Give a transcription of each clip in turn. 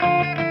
Loose-lipped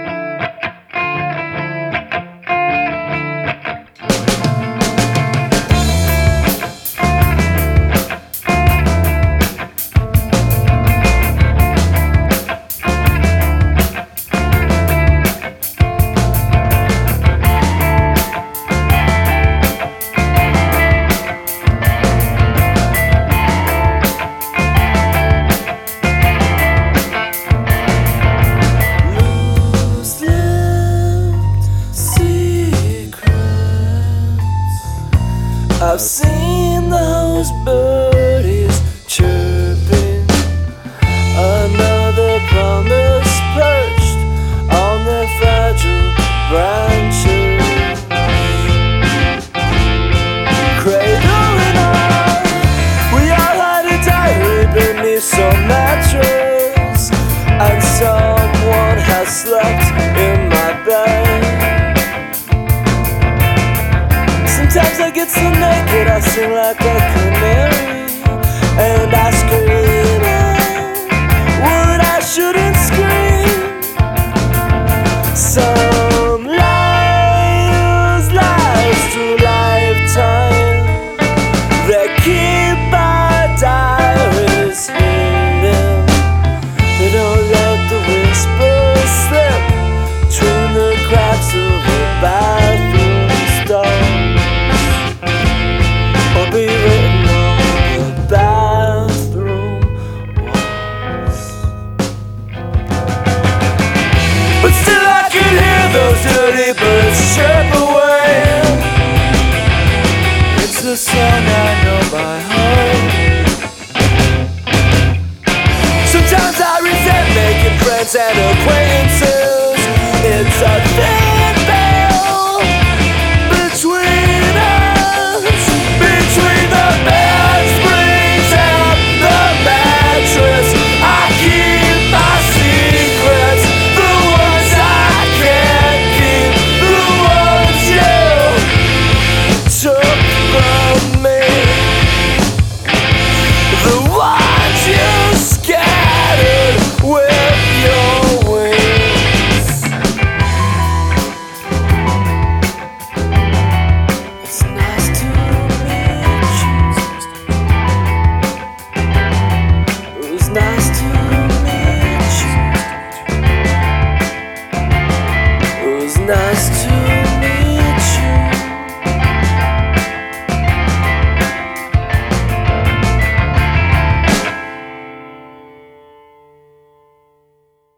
I've seen those birdies chirping. Another promise perched on their fragile branches. Cradle and all, we all had a diary beneath some mattress, and someone has slept in my bed. Sometimes I get so naked, I I know by heart.